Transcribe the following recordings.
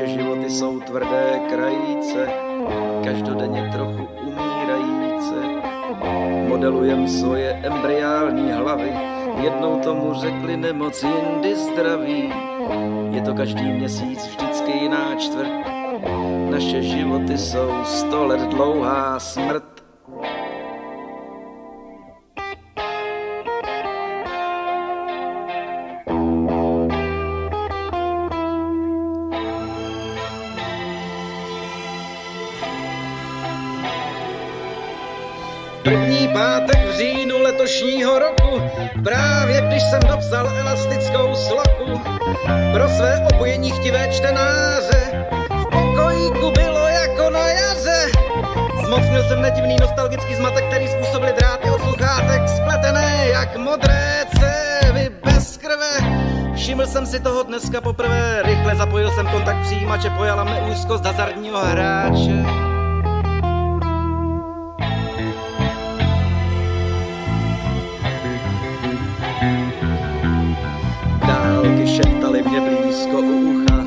Naše životy jsou tvrdé krajíce, každodenně trochu umírajíce. Modelujem svoje embryální hlavy, jednou tomu řekli nemoc, jindy zdraví. Je to každý měsíc vždycky jiná čtvrt, naše životy jsou sto let dlouhá smrt. První pátek v říjnu letošního roku, právě když jsem dopsal elastickou sloku pro své opojení chtivé čtenáře. V pokojíku bylo jako na jaře. Zmocnil jsem nedivný nostalgický zmatek, který způsobil dráty od sluchátek, spletené jak modré cévy bez krve. Všiml jsem si toho dneska poprvé, rychle zapojil jsem kontakt přijímače, pojala mne úzkost hazardního hráče. U ucha.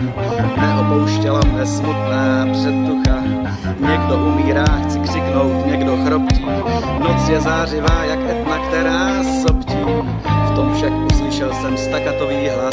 Neopouštěla mne smutná předtucha. Někdo umírá, chci křiknout, někdo chroptí. Noc je zářivá, jak etna, která sobtí. V tom však uslyšel jsem stakatový hlas.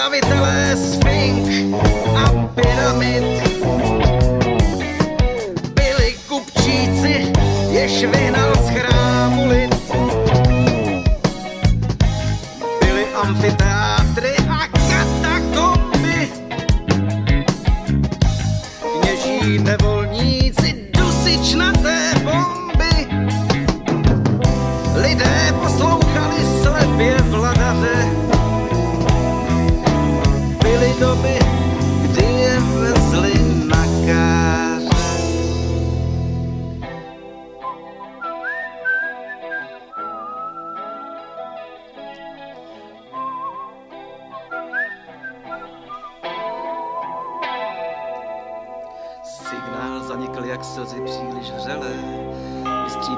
sabe, estaba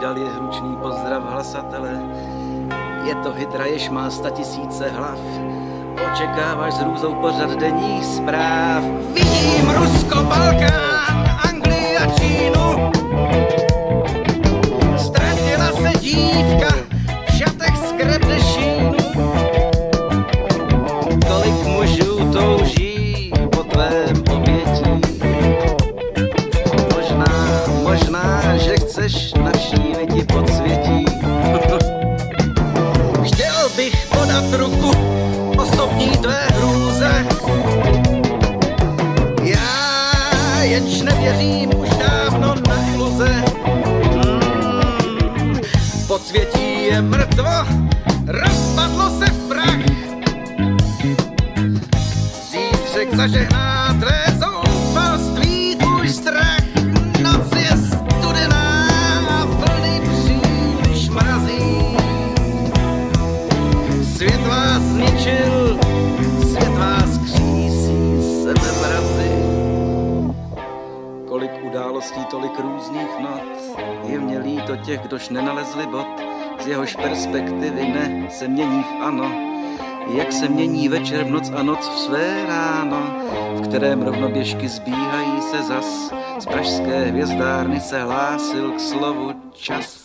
vystřídal je hlučný pozdrav hlasatele. Je to hydra, jež má sta tisíce hlav, očekáváš s hrůzou pořad denních zpráv. Vidím Rusko, Balkán, Anglii a Čínu. zažehná tvé zoufalství, tvůj strach. Noc je studená a vlny příliš mrazí. Svět vás zničil, svět vás křísí sebevrazy. Kolik událostí, tolik různých not, je mě líto těch, kdož nenalezli bod, z jehož perspektivy ne se mění v ano jak se mění večer v noc a noc v své ráno, v kterém rovnoběžky zbíhají se zas. Z pražské hvězdárny se hlásil k slovu čas.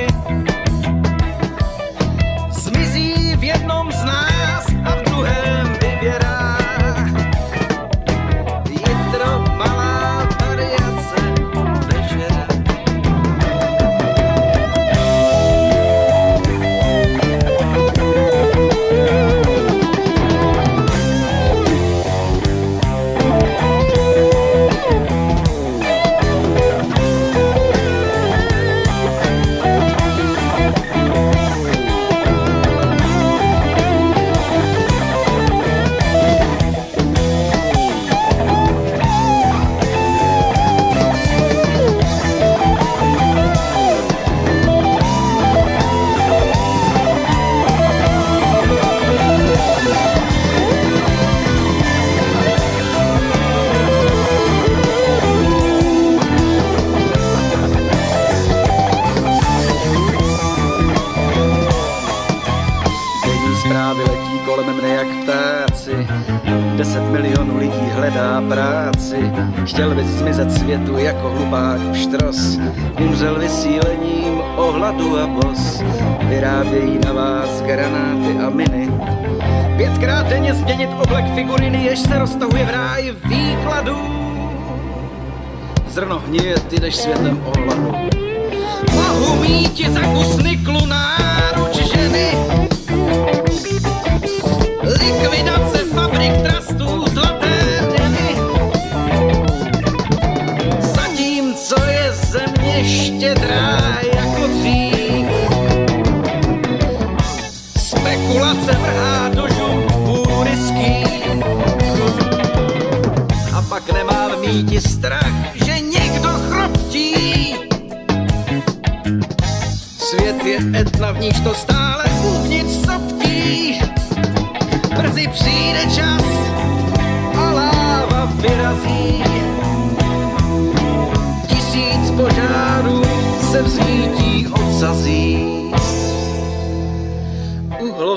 it. Deset milionů lidí hledá práci. Chtěl bys zmizet světu jako hlupák pštros. Umřel vysílením ohladu a bos. Vyrábějí na vás granáty a miny. Pětkrát denně změnit oblek figuriny, jež se roztahuje v ráji výkladů. Zrno hnije, ty jdeš světem ohladu. Mohu mít ti za kus Spekulace vrhá do žumfů riský. A pak nemám míti strach, že někdo chroptí. Svět je etna, v níž to stále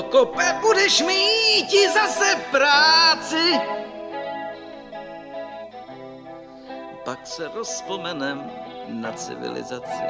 Uhlokope budeš mít zase práci. Pak se rozpomenem na civilizaci.